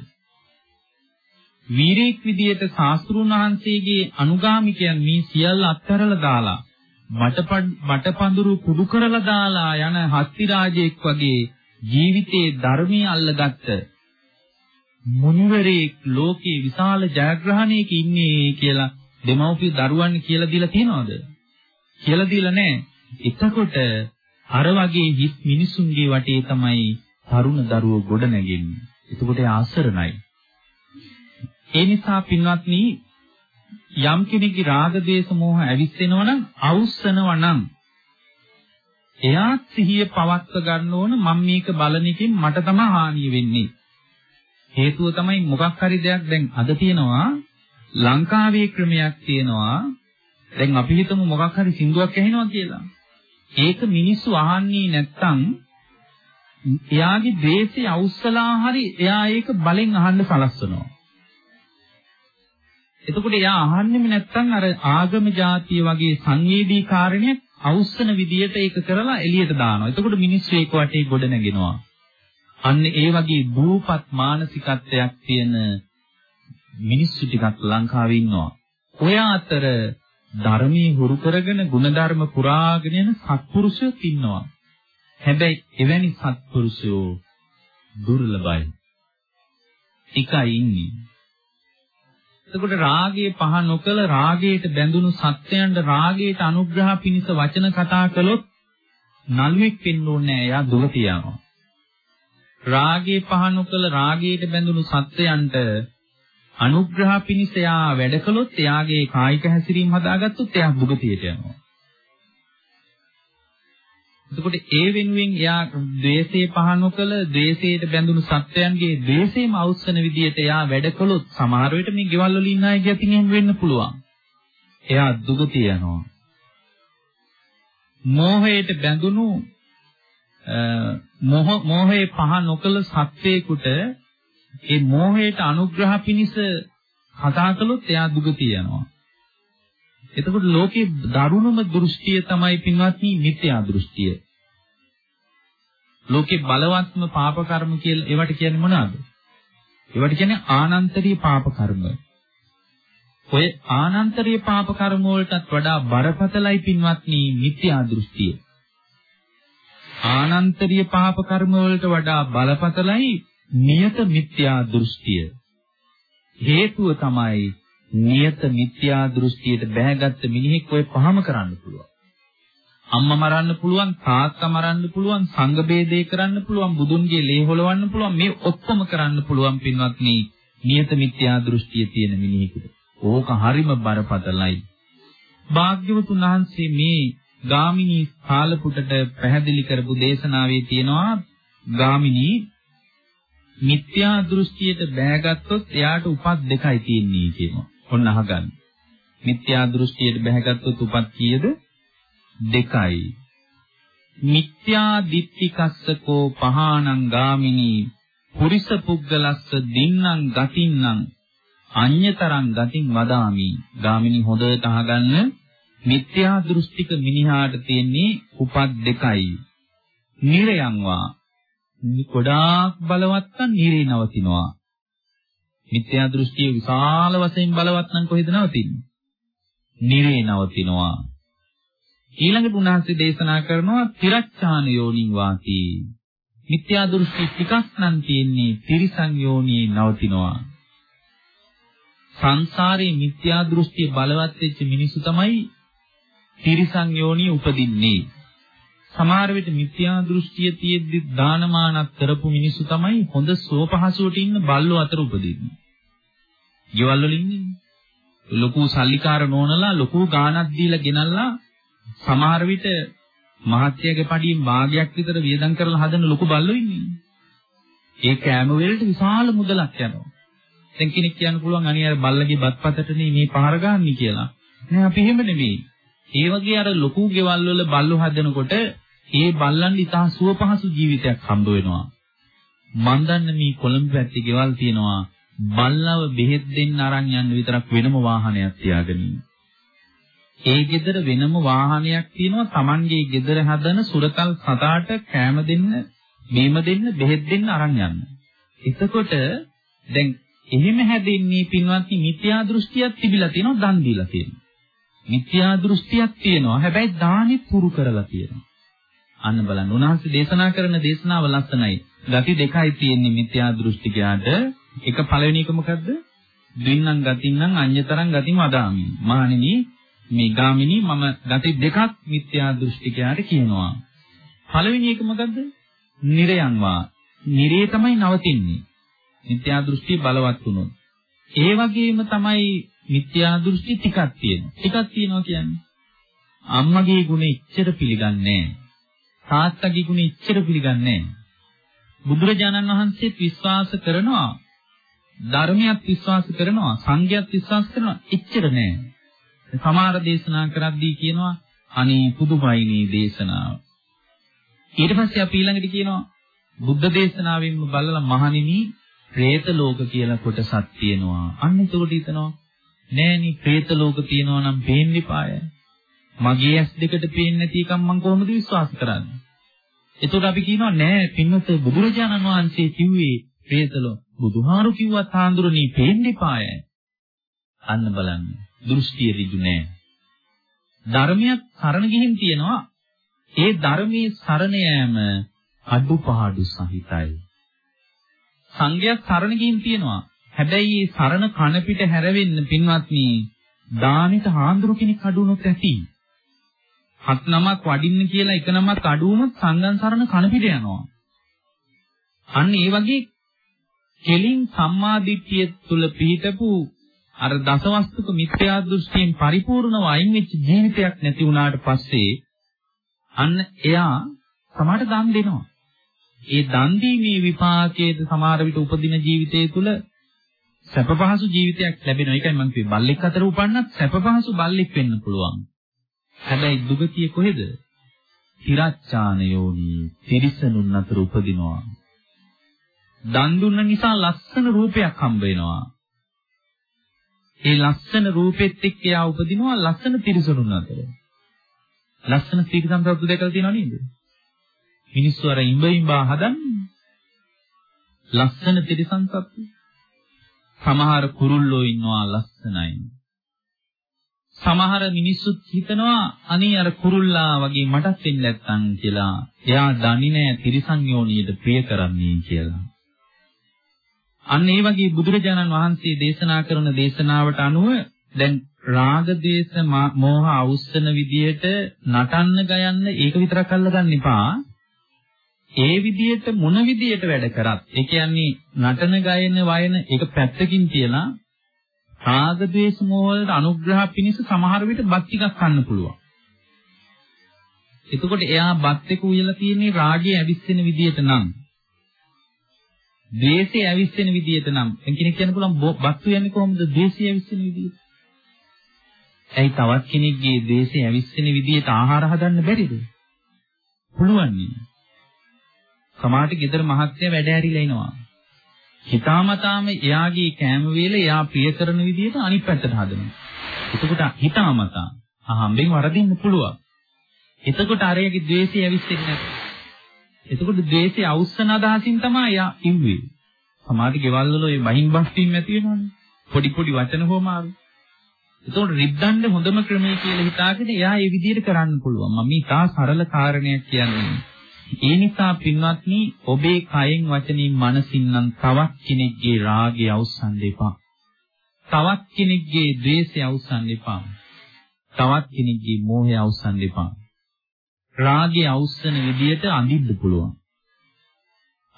වීරයෙක් විදියට ශාස්ත්‍රුන් වහන්සේගේ අනුගාමිකයන් මේ සියල්ල අත්හැරලා දාලා බටපඳුරු කුඩු කරලා දාලා යන හස්ති රාජයෙක් වගේ ජීවිතේ ධර්මයේ අල්ලගත්ත මුනිවරයෙක් ලෝකේ විශාල ජයග්‍රහණයක ඉන්නේ කියලා දෙමව්පිය දරුවන් කියලා දීලා තියනවද? කියලා දීලා නැහැ. එතකොට අර වගේ හිත් මිනිසුන්ගේ වටේ තමයි තරුණ දරුවෝ ගොඩ නැගෙන්නේ. එතකොට ඒ ආසරණයි. ඒ නිසා පින්වත්නි යම් කෙනෙක්ගේ රාග දේශ මොහ ඇවිස්සෙනවා නම් අවුස්සනවා නම් එයාත් සිහිය පවත්ව ගන්න ඕන. මම මේක බලන එකෙන් මට තමයි හානිය වෙන්නේ. හේතුව තමයි මොකක් හරි දෙයක් දැන් අද තියෙනවා. ලංකාවේ ක්‍රමයක් තියෙනවා. දැන් අපි හිතමු මොකක් හරි සින්දුවක් ඇහෙනවා කියලා. ඒක මිනිස්සු අහන්නේ නැත්තම් එයාගේ දේශේ අවුස්සලා හරි එයා ඒක බලෙන් අහන්න සලස්වනවා එතකොට එයා අහන්නෙම නැත්තම් අර ආගම જાතිය වගේ සංවේදී කාරණයක් අවුස්සන විදියට ඒක කරලා එළියට දානවා. එතකොට මිනිස්සු ඒක වටේ ගොඩ නැගෙනවා. අන්න ඒ වගේ දූපත් මානසිකත්වයක් තියෙන මිනිස්සු ටිකක් ලංකාවේ ඉන්නවා. ඔය අතර ධර්මයේ හුරු කරගෙන ಗುಣධර්ම පුරාගෙන යන සත්පුරුෂයෝ ඉන්නවා. හැබැයි එවැනි සත්පුරුෂයෝ දුර්ලභයි. ටිකයි ඉන්නේ. එතකොට රාගයේ පහ නොකල රාගයට බැඳුණු සත්‍යයන්ට රාගයට අනුග්‍රහ පිණිස වචන කතා කළොත් නළුවෙක් වෙන්න ඕනේ නෑ එයා දුගතිය යනවා. රාගයේ පහ නොකල රාගයට බැඳුණු සත්‍යයන්ට අනුග්‍රහ පිණිස එයා වැඩ කළොත් එයාගේ කායික හැසිරීම හදාගත්තොත් එයා දුගතියට යනවා. එතකොට ඒ වෙනුවෙන් එයා ද්වේෂේ පහන කළ ද්වේෂයට බැඳුණු සත්වයන්ගේ ද්වේෂේම අවස්සන විදියට එයා වැඩ කළොත් සමහර වෙලට මේ ගෙවල් වල ඉන්න අය ගැතින් එහෙම වෙන්න පුළුවන්. එයා දුගතිය යනවා. මෝහයට බැඳුණු මොහ මෝහේ පහ නොකළ සත්වේකුට ඒ මෝහයට අනුග්‍රහ පිණිස කතා කළොත් එයා දුගතිය යනවා. එතකොට ලෝකේ දරුණුම දෘෂ්ටිය තමයි පින්වත්නි මිත්‍යා දෘෂ්ටිය. ලෝකේ බලවත්ම පාප කර්ම කියලා ඒවට කියන්නේ මොනවාද? ඒවට කියන්නේ ආනන්තරීය පාප කර්ම. ඔය ආනන්තරීය පාප කර්ම වලටත් වඩා බරපතලයි පින්වත්නි මිත්‍යා දෘෂ්ටිය. ආනන්තරීය පාප කර්ම වලට වඩා බලපතලයි නියත මිත්‍යා දෘෂ්ටිය. හේතුව තමයි නියත මිත්‍යා දෘෂ්ටියට බැහැගත් මිනිහෙක් ඔය පහම කරන්න පුළුවන්. අම්මා මරන්න පුළුවන්, තාත්තා මරන්න පුළුවන්, සංඝ බේදේ කරන්න පුළුවන්, බුදුන්ගේ ලේ හොලවන්න පුළුවන්, මේ ඔක්කොම කරන්න පුළුවන් පින්වත්නි නියත මිත්‍යා දෘෂ්ටිය තියෙන මිනිහෙකුට. ඕක හරිම බරපතලයි. භාග්‍යවතුන් වහන්සේ මේ ගාමිනී කාලපුටට පැහැදිලි කරපු දේශනාවේ තියෙනවා ගාමිනී මිත්‍යා දෘෂ්ටියට බෑගත්තොත් එයාට උපත් දෙකයි තියෙන්නේ කියනවා. ඔන්න අහගන්න. මිත්‍යා දෘෂ්ටියට බැහැගත්තොත් උපත් කීයද? දෙකයි. මිත්‍යා දිට්ඨිකස්සකෝ පහානං ගාමිනී පුරිස පුද්ගලස්ස දින්නම් ගතින්නම් අඤ්‍යතරං ගතින් වදාමි. ගාමිනී හොඳට අහගන්න. මිත්‍යා දෘෂ්ටික මිනිහාට තියෙන්නේ උපත් දෙකයි. නිරයන්වා ගොඩාක් බලවත් නම් නිරේ නවතිනවා. මිත්‍යා දෘෂ්ටිය විශාල වශයෙන් බලවත් නම් කොහෙද නවතින්නේ? නිරේ නවතිනවා. ඊළඟට උන්වහන්සේ දේශනා කරනවා තිරච්ඡාන යෝනින් වාති. මිත්‍යා දෘෂ්ටි ටිකක් නම් තියෙන්නේ තිරිසන් යෝනියේ නවතිනවා. සංසාරේ මිත්‍යා දෘෂ්ටිය බලවත් වෙච්ච මිනිස්සු තමයි තිරිසන් යෝනිය උපදින්නේ. සමහර විට මිත්‍යා දෘෂ්ටිය තියෙද්දි දානමානක් කරපු මිනිස්සු තමයි හොඳ සුවපහසුවට ඉන්න බල්ලෝ අතර උපදින්නේ. ගෙවල් වල ඉන්නේ. ලොකු සල්ලිකාර නෝනලා ලොකු ගාණක් දීලා ගෙනල්ලා සමහර විට මහත්යගේ පඩියෙන් භාගයක් විතර වියදම් කරලා හදන ලොකු බල්ලෝ ඉන්නේ. ඒ කෑම වලට විශාල මුදලක් යනවා. දැන් කෙනෙක් කියන්න පුළුවන් අනේ අර බල්ලගේ බත්පතටනේ මේ පහර ගන්නේ කියලා. නෑ අපි එහෙම නෙමෙයි. ඒ වගේ අර ලොකු ගෙවල් වල බල්ලෝ හදනකොට ඒ බල්ලන් ඉතා සුව පහසු ජීවිතයක් හම්බ වෙනවා. මන් දන්න මේ කොළඹ පැත්තේ ගෙවල් තියෙනවා බල්ලව බෙහෙත් දෙන්න අරන් යන්න විතරක් වෙනම වාහනයක් තියාගෙන ඒ ගෙදර වෙනම වාහනයක් තියෙනවා Tamanගේ ගෙදර හදන සුරතල් සතාට කෑම දෙන්න, බීම දෙන්න, බෙහෙත් දෙන්න අරන් යන්න. එතකොට දැන් එහෙම හැදෙන්නේ පින්වත්නි මිත්‍යා දෘෂ්ටියක් තිබිලා තියෙනවා දන් දීලා තියෙනවා. මිත්‍යා දෘෂ්ටියක් තියෙනවා. හැබැයි දානෙත් පුරු කරලා තියෙනවා. අන්න බලන්න. උන්වහන්සේ දේශනා කරන දේශනාව ලස්සනයි. ගති දෙකයි තියෙන්නේ මිත්‍යා දෘෂ්ටිකයාට. එක පළවෙනි එක මොකද්ද? දින්නම් ගතින්නම් අඤ්‍යතරං ගතින් වදාමි. මහණෙනි මේ ගාමිනී මම ගති දෙකක් මිත්‍යා දෘෂ්ටිකයාට කියනවා. පළවෙනි එක මොකද්ද? නිරයන්වා. නිරේ තමයි නවතින්නේ. මිත්‍යා දෘෂ්ටි බලවත් වුණොත්. ඒ වගේම තමයි මිත්‍යා දෘෂ්ටි ටිකක් තියෙනවා. ටිකක් තියෙනවා කියන්නේ අම්මගේ ගුණ ඉච්ඡර පිළිගන්නේ නැහැ. තාත්තගේ ගුණ ඉච්ඡර පිළිගන්නේ නැහැ. බුදුරජාණන් වහන්සේත් විශ්වාස කරනවා ධර්මයක් විශ්වාස කරනවා සංඝයක් විශ්වාස කරනවා ඉච්ඡර නැහැ. සමහර දේශනා කරද්දී කියනවා අනේ පුදුමයි මේ දේශනාව. ඊට පස්සේ අපි ඊළඟට කියනවා බුද්ධ දේශනාවෙන්ම බලලා මහණෙනි പ്രേත ලෝක කියලා කොටසක් තියෙනවා. අන්න එතකොට හිතනවා නෑනේ പ്രേත ලෝක තියෙනවා නම් පේන්න එපාය. මගේ ඇස් දෙකට පේන්නේ නැති එකක් මම කොහොමද විශ්වාස කරන්නේ? එතකොට අපි කියනවා නෑ පින්වත බුදුරජාණන් වහන්සේ කිව්වේ പ്രേත ලෝක බුදුහාරු කිව්වත් හාඳුරණී පේන්න එපායයි. අන්න බලන්න. දෘෂ්ටිය ඍජු නෑ. ධර්මයක් සරණ ගිහින් තියනවා. ඒ ධර්මයේ සරණ යෑම අඩුපාඩු සහිතයි. සංගයක් සරණ ගිහින් තියනවා. හැබැයි මේ සරණ කන පිට හැරෙන්න පින්වත්නි දානෙට හාඳුරු කෙනෙක් අඩුනොත් ඇති. හත් නමක් වඩින්න කියලා එක නමක් අඩු වුණොත් සංඝන් සරණ කන පිට යනවා. අන්න ඒ වගේ කෙලින් සම්මාදිට්ඨිය තුල පිහිටපු අර දසවස්තුක මිත්‍යා දෘෂ්ටියෙන් පරිපූර්ණව අයින් වෙච්ච ජීවිතයක් නැති වුණාට පස්සේ අන්න එයා සමාට දන් දෙනවා. ඒ දන් දීමේ විපාකයේද සමහර විට උපදින ජීවිතය තුළ සැප පහසු ජීවිතයක් ලැබෙනවා. ඒකයි මම කිව්වේ බල්ලෙක් අතර උපන්නත් සැප පහසු බල්ලෙක් වෙන්න පුළුවන්. හැබැයි දුගතිය කොහෙද? තිරච්ඡාන යෝනි තිරිසනුන් අතර උපදිනවා. දන් දුන්න නිසා ලස්සන රූපයක් හම්බ වෙනවා. ඒ ලස්සන රූපෙත් එක්ක එයා උපදිනවා ලස්සන තිරිසනුන් අතර. ලස්සන තිරිසන් සත්තු දැකලා තියෙනව නේද? මිනිස්සු අර ඉඹ ඉඹා හදන්නේ. ලස්සන තිරිසන් සත්තු. සමහර කුරුල්ලෝ ඉන්නවා ලස්සනයි. සමහර මිනිස්සුත් හිතනවා අනේ අර කුරුල්ලා වගේ මටත් වෙන්න නැත්තම් කියලා. එයා දන්නේ නැහැ තිරිසන් යෝනියට ප්‍රිය කරන්නේ කියලා. අන්න ඒ වගේ බුදුරජාණන් වහන්සේ දේශනා කරන දේශනාවට අනුව දැන් රාග දේශ මෝහ අවුස්සන විදියට නටන්න ගයන්න ඒක විතරක් අල්ලගන්න එපා. ඒ විදියට මොන විදියට වැඩ කරත් ඒ කියන්නේ නටන ගයන වයන ඒක පැත්තකින් තියලා රාග දේශ මෝහ වලට අනුග්‍රහ පිණිස සමහර විට බත් ටිකක් කන්න පුළුවන්. එතකොට එයා බත් එක උයලා තියෙන්නේ රාගය ඇවිස්සෙන විදියට නම් ද්වේෂය ඇවිස්සෙන විදියට නම් කෙනෙක් කියන්න පුළුවන් බත්තු යන්නේ කොහොමද ද්වේෂය ඇවිස්සෙන විදියට? ඇයි තවත් කෙනෙක්ගේ ද්වේෂය ඇවිස්සෙන විදියට ආහාර හදන්න බැරිද? පුළුවන් නේ. සමාජ ගෙදර මහත්ය වැඩ ඇරිලා එනවා. හිතාමතාම එයාගේ කෑම වේල එයා ප්‍රිය කරන විදියට අනිත් පැත්තට හදනවා. එතකොට හිතාමතා අහම්බෙන් වරදින්න පුළුවන්. එතකොට අරයාගේ ද්වේෂය ඇවිස්සෙන්නේ නැහැ. එතකොට ද්වේෂය අවුස්සන අදහසින් තමයි යා ඉන්නේ. සමාජ ගෙවල් වල ඔය බහින් බස්ටින් ඇති වෙනවනේ. පොඩි පොඩි වචන හොමාරු. එතකොට රිද්දන්න හොඳම ක්‍රමය කියලා හිතාගෙන එයා ඒ විදිහට කරන්න පුළුවන්. මම මේ තා සරල කාරණයක් කියන්නේ. ඒ නිසා පින්වත්නි ඔබේ කයෙන් වචනින් මනසින් නම් තවත් කෙනෙක්ගේ රාගය අවසන් දෙපා. තවත් කෙනෙක්ගේ ද්වේෂය අවසන් දෙපා. තවත් කෙනෙක්ගේ මෝහය අවසන් දෙපා. රාගය අවස්සන විදියට අඳින්න පුළුවන්.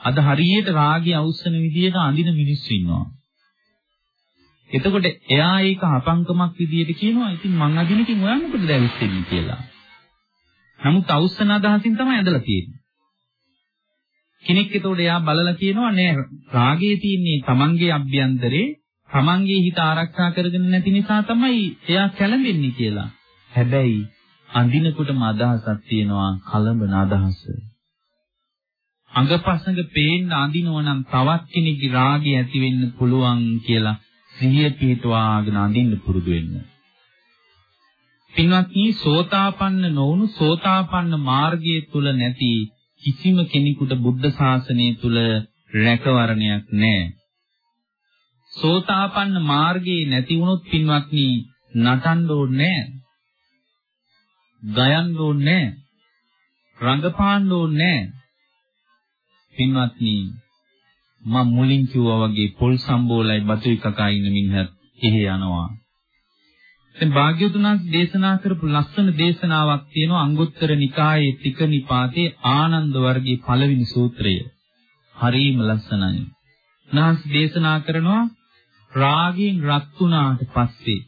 අද හරියට රාගය අවස්සන විදියට අඳින මිනිස්සු ඉන්නවා. එතකොට එයා ඒක අපංකමක් විදියට කියනවා. ඉතින් මං අදිනකින් ඔයා මොකද දැවිස්සෙන්නේ කියලා. නමුත් අවස්සන අදහසින් තමයි ඇදලා තියෙන්නේ. කෙනෙක් එතකොට එයා බලලා කියනවා නෑ රාගයේ තියෙන්නේ තමන්ගේ අභ්‍යන්තරේ තමන්ගේ හිත ආරක්ෂා කරගෙන නැති නිසා තමයි එයා කැළඹෙන්නේ කියලා. හැබැයි අඳිනකොටම අදහසක් තියෙනවා කලබන අදහස. අඟපසඟ පේන්න අඳිනවා නම් තවත් කෙනෙක්ගේ රාගය ඇති වෙන්න පුළුවන් කියලා සිහිය පිටවාගෙන අඳින්න පුරුදු වෙන්න. පින්වත්නි සෝතාපන්න නොවුණු සෝතාපන්න මාර්ගයේ තුල නැති කිසිම කෙනෙකුට බුද්ධ ශාසනය තුල රැකවරණයක් නැහැ. සෝතාපන්න මාර්ගයේ නැති වුණොත් පින්වත්නි නටන්න ඕනේ නැහැ. ගයන්න ඕනේ රඟපාන්න ඕනේ පින්වත්නි මම මුලින් කිව්වා වගේ පොල් සම්බෝලයි බතුයි කකා ඉන්න මිනිහත් එහෙ යනවා දැන් භාග්‍යවතුන් වහන්සේ දේශනා කරපු ලස්සන දේශනාවක් තියෙනවා අංගුත්තර නිකායේ තික නිපාතේ ආනන්ද වර්ගයේ පළවෙනි සූත්‍රය. හරිම ලස්සනයි. උන්වහන්සේ දේශනා කරනවා රාගයෙන් රත් වුණාට පස්සේ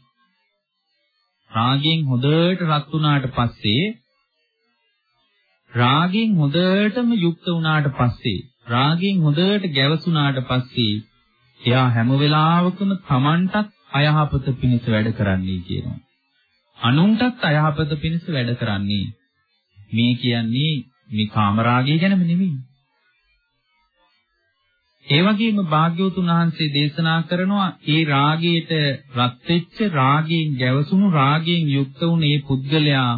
රාගයෙන් හොඳට රත් වුණාට පස්සේ රාගයෙන් හොඳටම යුක්ත වුණාට පස්සේ රාගයෙන් හොඳට ගැවසුණාට පස්සේ එයා හැම වෙලාවකම Tamanටත් අයහපත පිණිස වැඩ කරන්නේ කියනවා. අනුන්ටත් අයහපත පිණිස වැඩ කරන්නේ. මේ කියන්නේ මේ කාමරාගය ගැනම නෙමෙයි. ඒ වගේම භාග්‍යවතුන් වහන්සේ දේශනා කරනවා ඒ රාගයට රත් වෙච්ච රාගයෙන් ගැවසුණු රාගයෙන් යුක්ත වුණ මේ පුද්ගලයා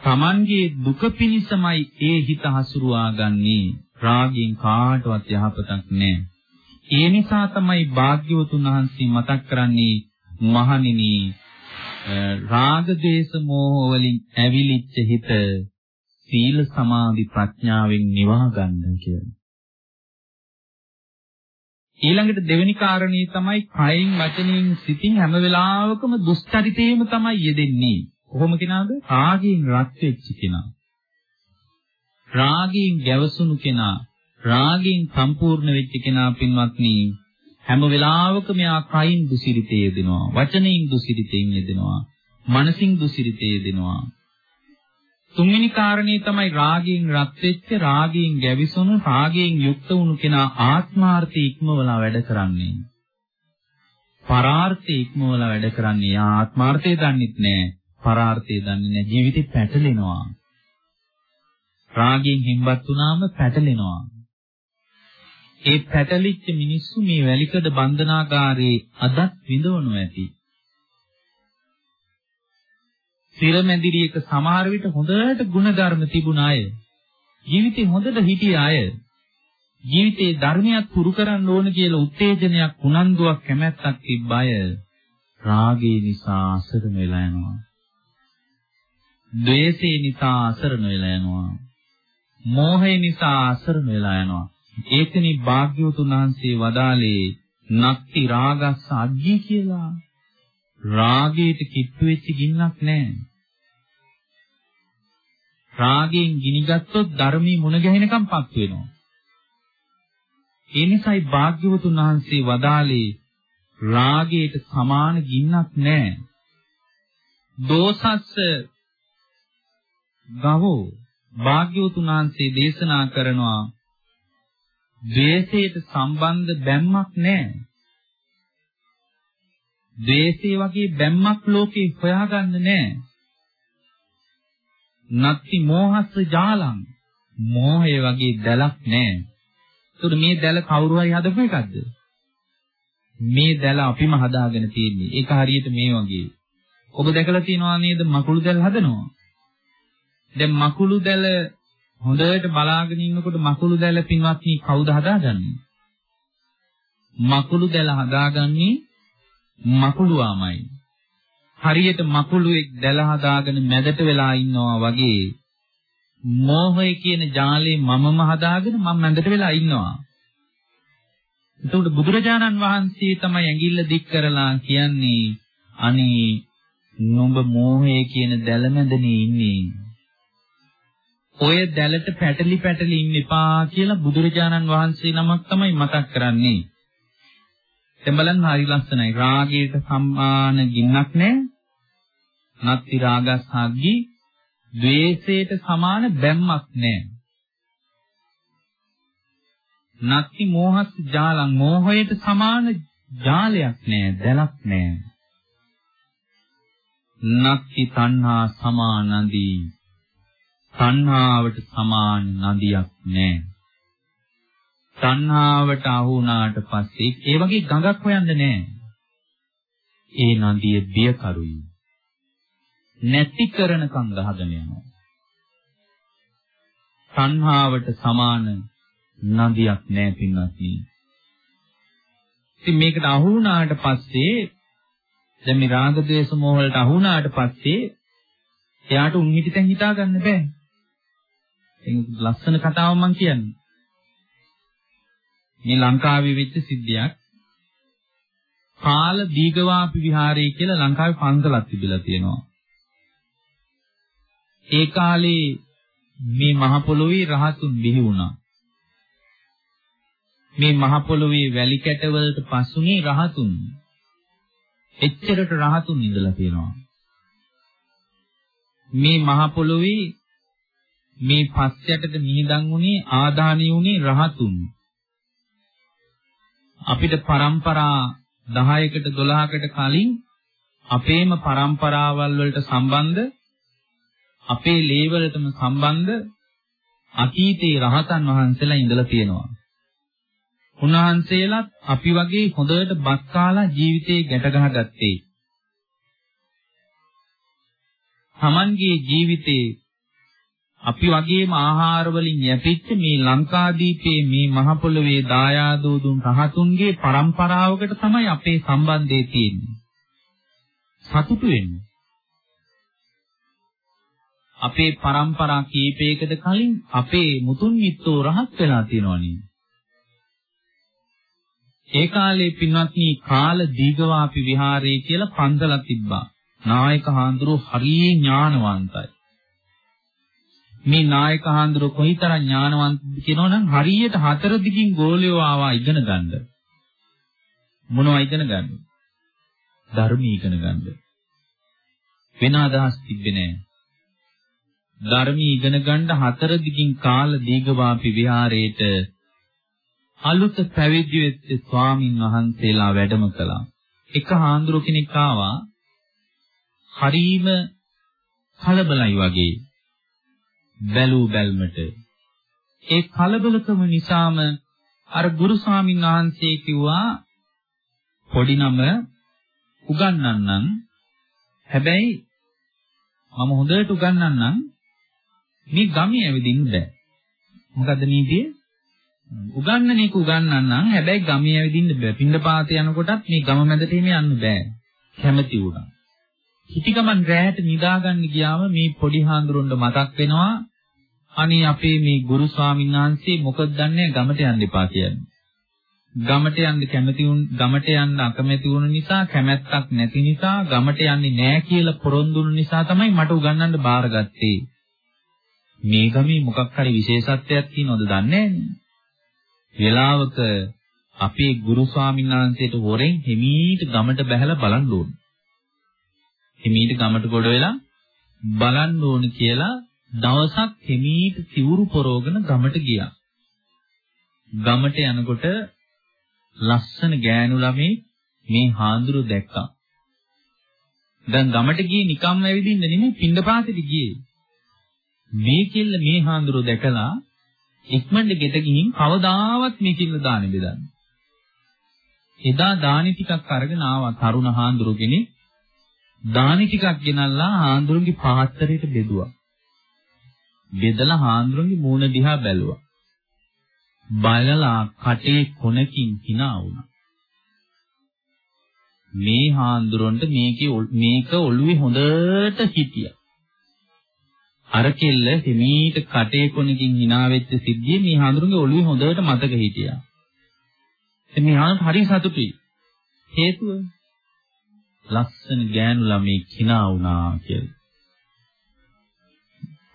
Tamanගේ දුක පිණිසමයි ඒ හිත හසුරුවා ගන්නේ රාගයෙන් කාටවත් යහපතක් නැහැ. ඒ නිසා තමයි භාග්‍යවතුන් වහන්සේ මතක් කරන්නේ මහණෙනි රාග දේශ මොහ වලින් ඇවිලිච්ච හිත සීල සමාධි ප්‍රඥාවෙන් නිවා ගන්න කියලා. ඊළඟට දෙවෙනි කාරණේ තමයි කයින් වචනයෙන් සිතින් හැම වෙලාවකම දුස්චරිතේම තමයි යෙදෙන්නේ. කොහොම කෙනාද? රාගයෙන් රත් වෙච්ච කෙනා. රාගයෙන් ගැවසුණු කෙනා, රාගයෙන් සම්පූර්ණ වෙච්ච කෙනා පින්වත්නි හැම වෙලාවකම එයා කයින් දුසිරිතේ යෙදෙනවා, වචනයෙන් දුසිරිතෙන් යෙදෙනවා, මනසින් දුසිරිතේ යෙදෙනවා. තුන්වෙනි කාරණේ තමයි රාගයෙන් රත් වෙච්ච රාගයෙන් ගැවිසුණු රාගයෙන් යුක්ත වුණු කෙනා ආත්මාර්ථය ඉක්මවලා වැඩ කරන්නේ. පරාර්ථය ඉක්මවලා වැඩ කරන්නේ ආත්මාර්ථය දන්නෙත් නෑ. පරාර්ථය දන්නේ නෑ. ජීවිතේ පැටලෙනවා. රාගයෙන් හිම්බත් වුණාම පැටලෙනවා. ඒ පැටලිච්ච මිනිස්සු මේ වැලිකඩ බන්ධනාගාරයේ අදත් විඳවනු ඇති. සිරමැදිරියක සමහර විට හොඳට ಗುಣධර්ම තිබුණ අය ජීවිතේ හොඳට හිටිය අය ජීවිතේ ධර්මයක් පුරු කරන්න ඕන කියලා උත්තේජනයක් උනන්දුවක් කැමැත්තක් තිබ්බ අය රාගය නිසා අසරණ වෙලා යනවා. ද්වේෂය නිසා අසරණ වෙලා යනවා. මෝහය නිසා අසරණ වෙලා යනවා. ඒකනි භාග්‍යවතුන් වහන්සේ වදාලේ නක්ති රාගස්ස අග්ගී කියලා. රාගයට කිට්ටු වෙච්ච ගින්නක් නැහැ. රාගයෙන් ගිනිගත්තොත් ධර්මී මුණ ගැහෙනකම් පත් වෙනවා. ඒ නිසායි භාග්‍යවතුන් වහන්සේ වදාලේ රාගයට සමාන ගින්නක් නැහැ. දෝසස්ස ගවෝ භාග්‍යවතුන් වහන්සේ දේශනා කරනවා ද්වේෂයට සම්බන්ධ බැම්මක් නැහැ. ද්වේෂය වගේ බැම්මක් ලෝකේ හොයාගන්න නැහැ. නත්ති මෝහස්ස ජාලං මෝහය වගේ දැලක් නැහැ. ඒතකොට මේ දැල කවුරු හරි හදපු එකක්ද? මේ දැල අපිම හදාගෙන තියෙන්නේ. ඒක හරියට මේ වගේ. ඔබ දැකලා තියෙනවා නේද මකුළු දැල් හදනවා? දැන් මකුළු දැල හොඳට බලාගෙන ඉන්නකොට මකුළු දැල පින්වත්නි කවුද හදාගන්නේ? මකුළු දැල හදාගන්නේ මකුළුවාමයි. හරියට මකුළුවෙක් දැල හදාගෙන මැදට වෙලා ඉන්නවා වගේ මෝහය කියන ජාලේ මමම හදාගෙන මම මැදට වෙලා ඉන්නවා. එතකොට බුදුරජාණන් වහන්සේ තමයි ඇඟිල්ල දික් කරලා කියන්නේ අනේ නුඹ මෝහය කියන දැල මැදනේ ඉන්නේ. ඔය දැලට පැටලි පැටලි ඉන්න එපා කියලා බුදුරජාණන් වහන්සේ නමක් තමයි මතක් කරන්නේ. දැන් බලන්න හරි ලස්සනයි. රාගයට සම්මාන ගින්නක් නැහැ. නත්ති රාගස්සග්ගි ද්වේෂයට සමාන බැම්මක් නැහැ. නත්ති මෝහස් ජාලං මෝහයට සමාන ජාලයක් නැහැ, දැලක් නැහැ. නත්ති තණ්හා සමානදී තණ්හාවට සමාන නදියක් නැහැ. තණ්හාවට අහු වුණාට පස්සේ ඒ වගේ ගඟක් හොයන්න නැහැ. ඒ නදිය බියකරුයි. නැති කරනකම් ගහගෙන යනවා. තණ්හාවට සමාන නදියක් නැහැ පින්වත්නි. ඉතින් මේකට අහු වුණාට පස්සේ දැන් මේ රාග ద్వේෂ මොහ වලට අහු වුණාට පස්සේ එයාට උන් හිටිතෙන් හිතා ගන්න බෑ. ඒක ලස්සන කතාවක් මම කියන්නේ. මේ ලංකාවේ වෙච්ච සිද්ධියක්. කාල දීගවාපි විහාරය කියලා ලංකාවේ පන්සලක් තිබිලා තියෙනවා. ඒ කාලේ මේ මහ පොළොවේ රහතුන් බිහි වුණා. මේ මහ පොළොවේ වැලි කැටවලට පසුනේ රහතුන්. එච්චරට රහතුන් ඉඳලා තියෙනවා. මේ මහ පොළොවේ මේ පස්සයටද මිහිදන් වුණේ ආදානිය වුණේ රහතුන්. අපිට પરම්පරා 10කට 12කට කලින් අපේම પરම්පරාවල් වලට සම්බන්ධ අපේ ලේවලටම සම්බන්ධ අතීතේ රහතන් වහන්සේලා ඉඳලා තියෙනවා. උන්වහන්සේලාත් අපි වගේ හොඳට බත් කාලා ජීවිතේ ගැට ගහගත්තේ. Tamange ජීවිතේ අපි වගේම ආහාර වලින් යැපිච්ච මේ ලංකාදීපයේ මේ මහ පොළවේ දායාදෝ දුන් රහතුන්ගේ પરම්පරාවකට තමයි අපේ සම්බන්ධය තියෙන්නේ. සතුටු වෙන්න. අපේ પરම්පරා කීපයකට කලින් අපේ මුතුන් මිත්තෝ රහත් වෙලා තියෙනවනේ. ඒ කාලේ පින්වත්නි කාල දීගවාපි විහාරයේ කියලා පන්සලක් තිබ්බා. නායක හාමුදුරුවෝ හරිය ඥානවන්තයි. මේ නායක හාමුදුරුවෝ කොයිතරම් ඥානවන්තද කියනවනම් හරියට හතර දිගින් ගෝලියෝ ආවා ඉගෙන ගන්න. මොනවද ඉගෙන ගන්න? ධර්මී ඉගෙන ගන්න. වෙන අදහස් තිබ්බේ නෑ. ධර්මී ඉගෙන ගන්න හතර දිගින් කාල දීගවාපි විහාරයේට අලුත පැවිදි වෙච්ච ස්වාමින් වහන්සේලා වැඩම කළා. එක හාමුදුරු කෙනෙක් ආවා හරීම කලබලයි වගේ බැලූ බැල්මට. ඒ කලබලකම නිසාම අර ගුරු ස්වාමීන් වහන්සේ කිව්වා පොඩි නම උගන්වන්නම් හැබැයි මම හොඳට උගන්වන්නම් මේ ගමේ ඇවිදින්න බෑ. මොකද්ද නීතිය? උගන්නන එක උගන්වන්නම් හැබැයි ගමේ ඇවිදින්න බෑ. පින්ඩපාත යනකොටත් මේ ගම මැදට එම යන්න බෑ. කැමති වුණා. හිටි ගමන් රැයට නිදාගන්න ගියාම මේ පොඩි හාඳුරුන්ට මතක් වෙනවා අනේ අපේ මේ ගුරු ස්වාමීන් වහන්සේ මොකද දන්නේ ගමට යන්න එපා කියන්නේ. ගමට යන්න කැමති වුන් ගමට යන්න අකමැති වුණ නිසා කැමැත්තක් නැති නිසා ගමට යන්නේ නැහැ කියලා පොරොන්දු වුණ නිසා තමයි මට උගන්වන්න බාරගත්තේ. මේ ගමේ මොකක් හරි විශේෂත්වයක් තියෙනවද දන්නේ වෙලාවක අපේ ගුරු ස්වාමීන් වහන්සේට හොරෙන් හිමීට ගමට බැහැලා බලන්න ඕන. හිමීට ගමට ගොඩ වෙලා බලන්න ඕන කියලා දවසක් හිමීට සිවුරු පොරවගෙන ගමට ගියා. ගමට යනකොට ලස්සන ගෑනු ළමයි මේ හාඳුරු දැක්කා. දැන් ගමට ගියේ නිකම්ම ඇවිදින්න නෙමෙයි පින්ඩපාතෙට ගියේ. මේ කිල්ල මේ හාඳුරු දැකලා ඉක්මනට ගෙට ගිහින් කවදාවත් මේ කිල්ල දාන්න බෙදන්න. එදා දානි ටිකක් අරගෙන ආවා තරුණ හාඳුරු කෙනෙක්. දානි ටිකක් ගෙනල්ලා හාඳුරුගේ පාත්‍රයට බෙදුවා. බෙදලා හාඳුරුගේ මූණ දිහා බැලුවා. බලලා කටේ කොනකින් hina වුණා. මේ හාඳුරන්ට මේකේ මේක ඔළුවේ හොඳට හිටියා. අර කෙල්ල හිමීට කටේ කොනකින් hina වෙච්ච සිද්ධිය මේ හාඳුරන්ගේ ඔළුවේ හොඳට මතක හිටියා. ඉතින් මේ හාඳුර හරි සතුටුයි. හේතුව ලස්සන ගෑනු ළමයි hina වුණා කියලා.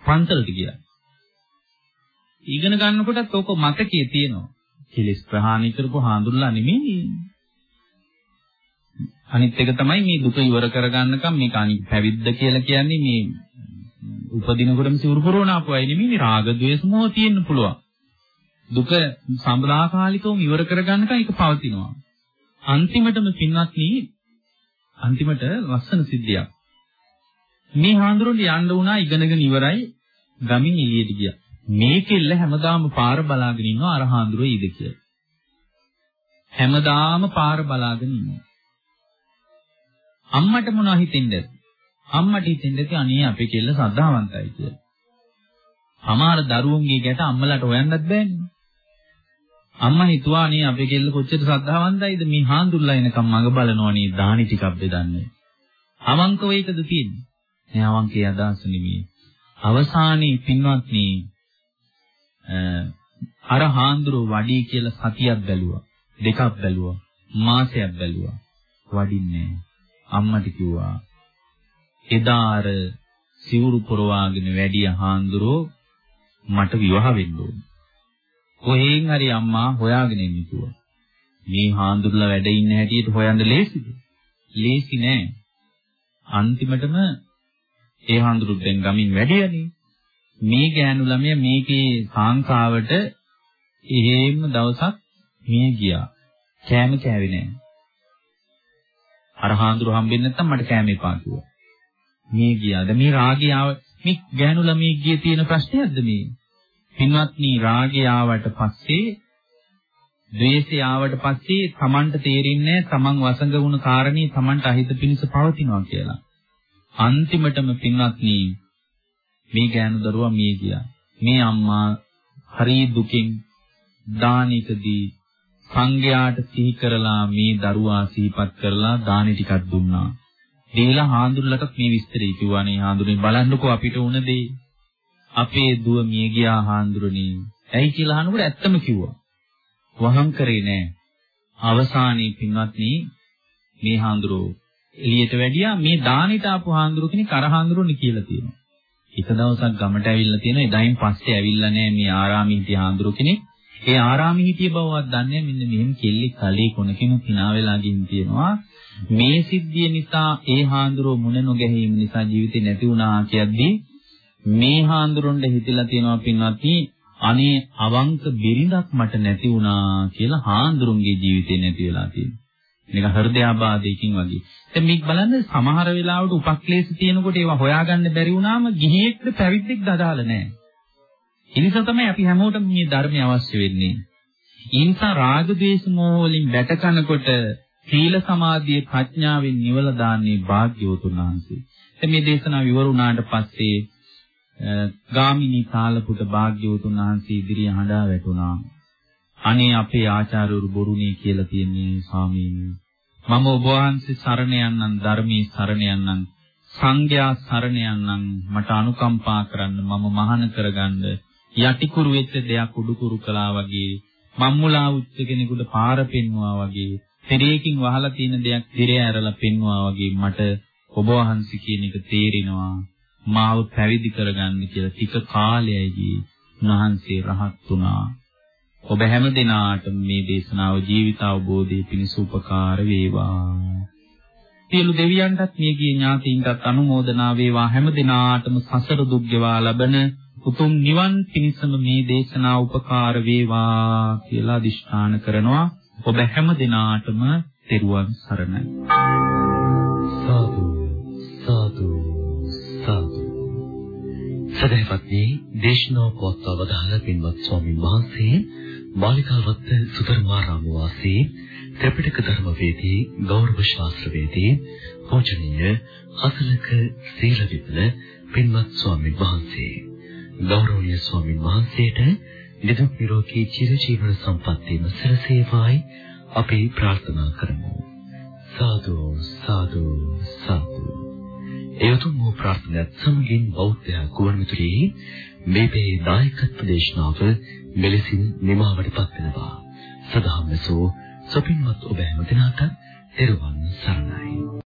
පන්සලට ගියා. ඉගෙන ගන්නකොටත් ඕක මතකයේ තියෙනවා. කෙලස් ප්‍රහාණය කරපු හාඳුල්ලා නෙමෙයි. අනිත් එක තමයි මේ දුක ඉවර කරගන්නකම් මේක අනිත් පැවිද්ද කියලා කියන්නේ මේ උපදිනකොටම සිවුරු පුරවන අපුවයි නෙමෙයි රාග ద్వේෂ මොහ තියෙන්න පුළුවන්. දුක සම්බදාකාලිකවම ඉවර කරගන්නකම් ඒක පවතිනවා. අන්තිමටම පින්වත්නි අන්තිමට ලස්සන සිද්ධියක්. මේ හාඳුරුන්ට යන්න වුණා ඉගෙනගෙන ඉවරයි ගමින් එළියට ගියා. මේ කෙල්ල හැමදාම පාර බලාගෙන ඉන්නවා අර හාඳුරුවෝ ඊද කියලා. හැමදාම පාර බලාගෙන ඉන්නවා. අම්මට මොනවා හිතෙන්ද? අම්මට හිතෙන්ද අනේ අපේ කෙල්ල සද්ධාවන්තයි කියලා. අමාර දරුවන්ගේ ගැට අම්මලාට හොයන්නත් බෑනේ. අම්මා හිතුවා අනේ අපේ කෙල්ල කොච්චර සද්ධාවන්තයිද මේ හාඳුල්ලා එනකම් මඟ බලනවනේ දානි ටිකක් බෙදන්නේ. අවංකව ඒකද තියෙන්නේ? නෑ අවංකේ අදහස නෙමෙයි. අවසානයේ පින්වත්නි අර හාඳුරු වඩි කියලා සතියක් බැලුවා දෙකක් බැලුවා මාසයක් බැලුවා. වඩින්නේ අම්මට කිව්වා එදා අර සිවුරු පොරවාගෙන වැඩිය හාඳුරෝ මට විවාහ වෙන්න ඕන. කොහෙන් හරි අම්මා හොයාගෙන ඉන්න කිව්වා. මේ හාඳුරුලා වැඩ ඉන්න හැටියට හොයන්න ලේසිද? ලේසි නෑ. අන්තිමටම ඒ හාඳුරු දැන් ගමින් වැඩියනේ මේ ගෑනු ළමයා මේකේ කාංකාවට එහෙම දවසක් මිය ගියා. කෑම කෑවේ නෑ. අර හාඳුරු හම්බෙන්නේ නැත්තම් මට කෑම එපා කිව්වා. මිය ගියාද මේ රාගය ආව මේ ගෑනු ළමයි ගියේ තියෙන ප්‍රශ්නයක්ද මේ? පින්වත්නි රාගය ආවට පස්සේ ද්වේෂය ආවට පස්සේ Tamanට තේරෙන්නේ තමන් වසඟ වුණ කාරණේ Tamanට අහිත පිණිස පවතිනවා කියලා. අන්තිමටම පින්වත්නි මේ ගෑනු දරුවා මිය ගියා. මේ අම්මා හරි දුකින් දානිකදී සංඝයාට සිහි කරලා මේ දරුවා සිහිපත් කරලා දානි ටිකක් දුන්නා. දීලා හාඳුල්ලටත් මේ විස්තරය කිව්වානේ හාඳුනේ බලන්නකෝ අපිට උන දේ. අපේ දුව මිය ගියා හාඳුරනේ. ඇයි කියලා අහනකොට ඇත්තම කිව්වා. වහම් කරේ නෑ. අවසානයේ පින්වත්නි මේ හාමුදුරුවෝ එළියට වැඩියා මේ දානෙට ආපු හාමුදුරුවෝ කෙනෙක් අර හාමුදුරුවෝනේ කියලා තියෙනවා. එක දවසක් ගමට ඇවිල්ලා තියෙනවා එදායින් පස්සේ ඇවිල්ලා නැහැ මේ ආරාමී හිටිය හාමුදුරුවෝ කෙනෙක්. ඒ ආරාමී හිටිය බවවත් දන්නේ මෙන්න මෙහෙම කෙල්ලෙක් කලේ කොනකිනු hina වෙලා ගින් තියෙනවා. මේ සිද්ධිය නිසා ඒ හාමුදුරුවෝ මුණ නොගැහිම නිසා ජීවිතේ නැති වුණා කියද්දී මේ හාමුදුරන්ට හිතලා තියෙනවා පින්වත්නි අනේ අවංක බිරිඳක් මට නැති වුණා කියලා හාමුදුරුන්ගේ ජීවිතේ නැති වෙලා තියෙනවා. නිකන් හෘදයාබාධයකින් වගේ. දැන් මේක බලන්න සමහර වෙලාවට උපක්ලේශ තියෙනකොට ඒවා හොයාගන්න බැරි වුණාම ගිහියෙක්ද පැවිද්දෙක්ද අදාළ නැහැ. ඒ නිසා තමයි අපි හැමෝටම මේ ධර්මය අවශ්‍ය වෙන්නේ. ඒ නිසා රාග ද්වේෂ මෝහ වලින් වැටකනකොට සීල සමාධිය ප්‍රඥාවෙන් නිවල දාන්නේ භාග්‍යවතුන් වහන්සේ. දැන් මේ දේශනාව ඉවරුණාට පස්සේ ගාමිණී කාලපුට භාග්‍යවතුන් වහන්සේ ඉදිරිය හඬා වැටුණා. අනේ අපේ ආචාර්යවරු බොරුනේ කියලා තියන්නේ ස්වාමීනි. මම ඔබ වහන්සේ සරණ යන්නම් ධර්මයේ සරණ යන්නම් සංඝයා සරණ යන්නම් මට අනුකම්පා කරන්න මම මහාන කරගන්න යටිකුරු වෙච්ච දෙයක් උඩුකුරු කළා වගේ මම්මුලා උච්ච කෙනෙකුට පාර පෙන්වුවා වගේ පෙරේකින් වහලා තියෙන දෙයක් දිරේ ඇරලා පෙන්වුවා වගේ මට ඔබ වහන්සේ කියන එක තේරෙනවා මාව පැවිදි කරගන්න කියලා ටික කාලයයි උන්වහන්සේ රහත් වුණා. ඔබ හැම දිනාටම මේ දේශනාව ජීවිත අවබෝධයේ පිණිස උපකාර වේවා. සියලු දෙවියන්ටත් මේගේ ඥාතීන්ටත් අනුමෝදනා වේවා හැම දිනාටම සසර දුක් ගෙවා ලබන උතුම් නිවන් පිණිසම මේ දේශනාව උපකාර වේවා කියලා අදිෂ්ඨාන කරනවා. ඔබ හැම දිනාටම තෙරුවන් සරණයි. සාදු සාදු සාදු සදහවත්නි දේශනා පොත් අවදාන පින්වත් ස්වාමීන් වහන්සේ මාලිකාවත්ත සුතරමාරාම වාසී ත්‍රිපිටක ධර්ම වේදී ගෞරව ශාස්ත්‍රවේදී පූජනීය හසලක සීල විපල පින්වත් ස්වාමීන් වහන්සේ ගෞරවනීය ස්වාමීන් වහන්සේට නිදුක් නිරෝගී චිරජීවන සම්පන්නිම සැලසේවායි අපි ප්‍රාර්ථනා කරමු සාදු සාදු සාදු එයතුම් වූ ප්‍රාර්ථනාවත් සමගින් බෞද්ධ ගුවන්විදුලියේ මේ මේ දායකත්ව දේශනාව මෙලෙසින් නිමවටපත් වෙනවා. සදාම්සෝ සොපින්වත් ඔබ හැම දිනකට එරුවන් සරණයි.